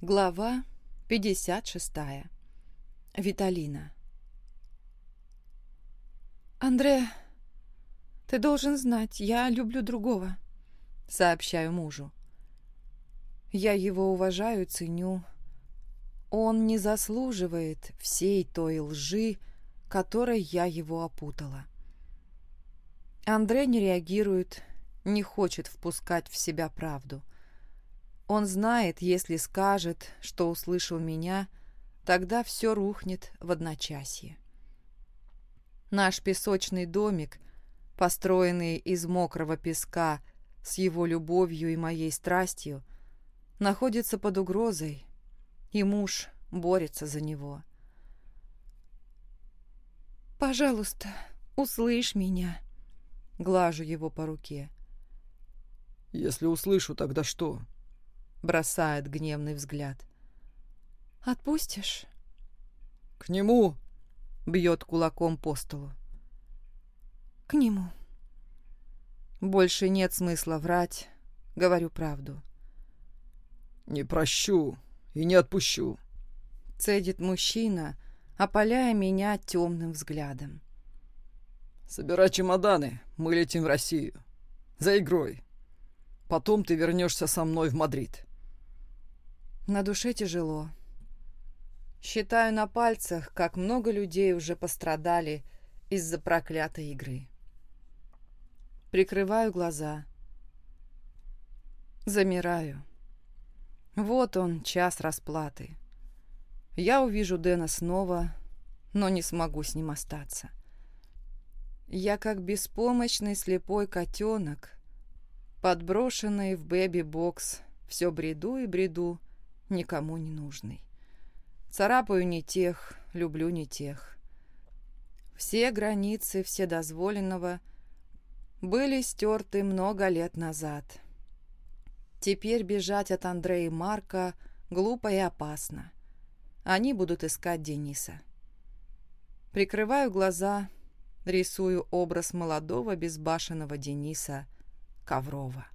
Глава 56. Виталина. «Андре, ты должен знать, я люблю другого», — сообщаю мужу. «Я его уважаю, ценю. Он не заслуживает всей той лжи, которой я его опутала». Андре не реагирует, не хочет впускать в себя правду. Он знает, если скажет, что услышал меня, тогда все рухнет в одночасье. Наш песочный домик, построенный из мокрого песка с его любовью и моей страстью, находится под угрозой, и муж борется за него. «Пожалуйста, услышь меня», — глажу его по руке. «Если услышу, тогда что?» Бросает гневный взгляд. «Отпустишь?» «К нему!» — бьет кулаком по столу. «К нему». Больше нет смысла врать, говорю правду. «Не прощу и не отпущу», — цедит мужчина, опаляя меня темным взглядом. «Собирай чемоданы, мы летим в Россию. За игрой. Потом ты вернешься со мной в Мадрид». На душе тяжело. Считаю на пальцах, как много людей уже пострадали из-за проклятой игры. Прикрываю глаза. Замираю. Вот он, час расплаты. Я увижу Дэна снова, но не смогу с ним остаться. Я как беспомощный слепой котенок, подброшенный в бэби-бокс, все бреду и бреду, никому не нужный. Царапаю не тех, люблю не тех. Все границы вседозволенного были стерты много лет назад. Теперь бежать от Андрея и Марка глупо и опасно. Они будут искать Дениса. Прикрываю глаза, рисую образ молодого безбашенного Дениса Коврова.